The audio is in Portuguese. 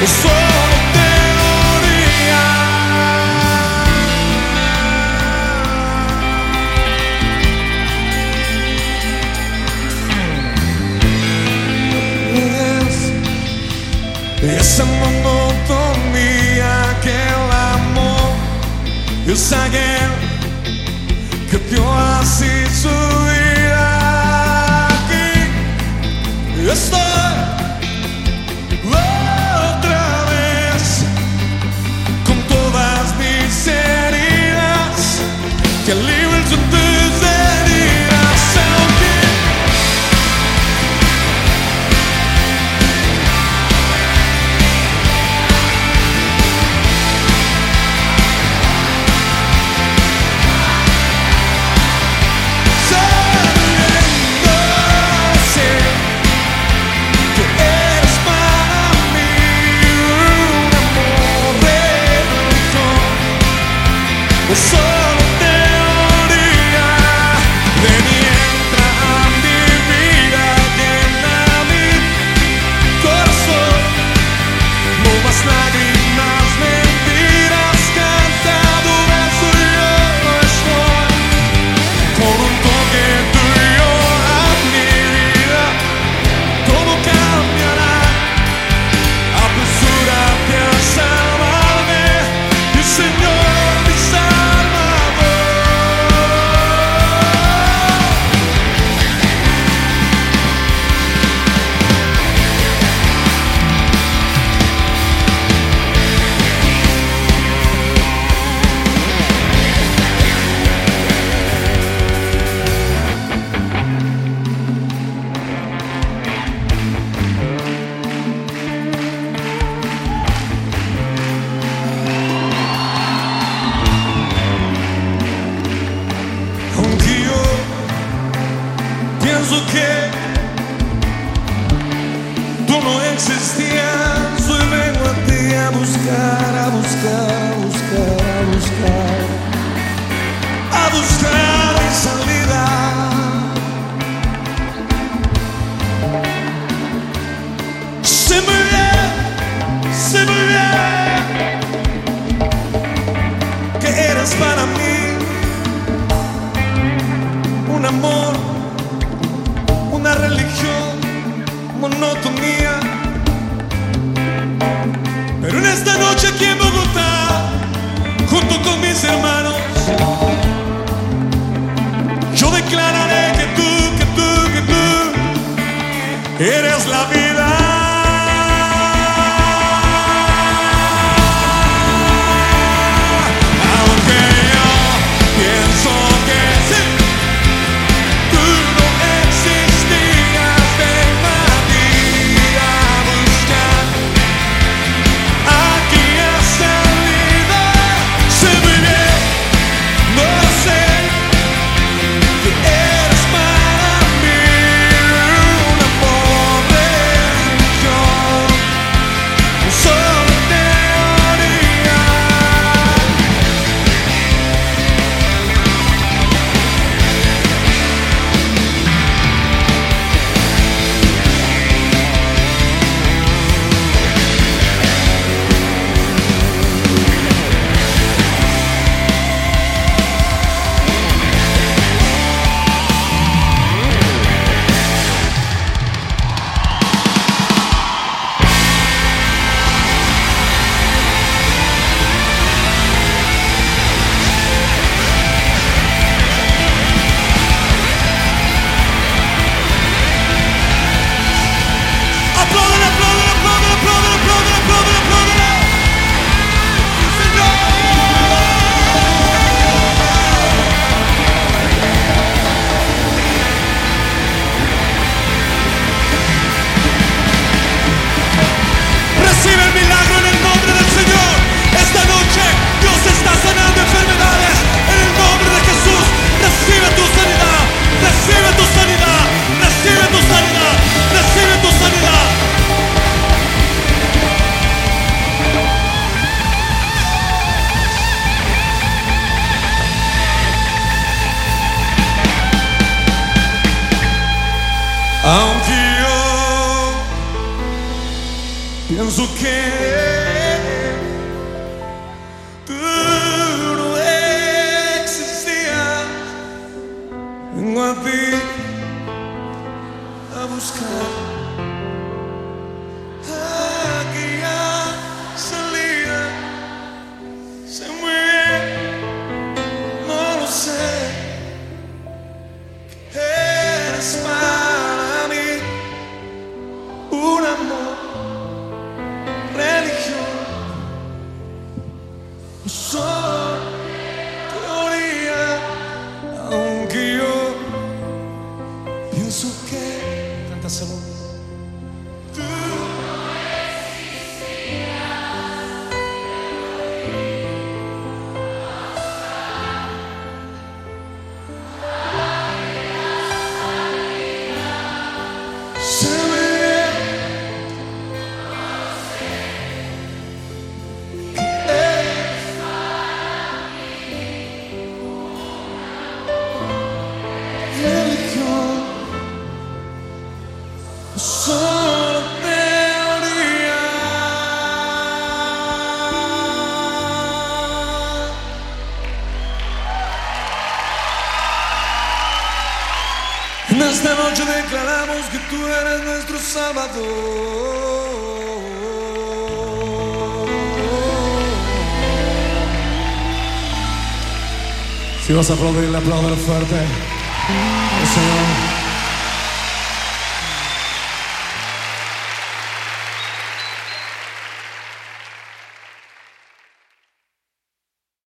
Essa monotonia, aquele amor Eu saber que te hace subir aquí Estoy Eu sou que tú no existías, hoy vengo a ti a buscar, a buscar, a buscar, a buscar, a buscar mi salida. Se me ve, se me ve que eres para mí un amor. Ρελγίο, μονοτομία. Aonde eu penso que tudo existia uma vida a buscar. Esta noche declaramos que tú eres nuestro Salvador. Si vas a aplaudir, aplaudir fuerte. El Señor.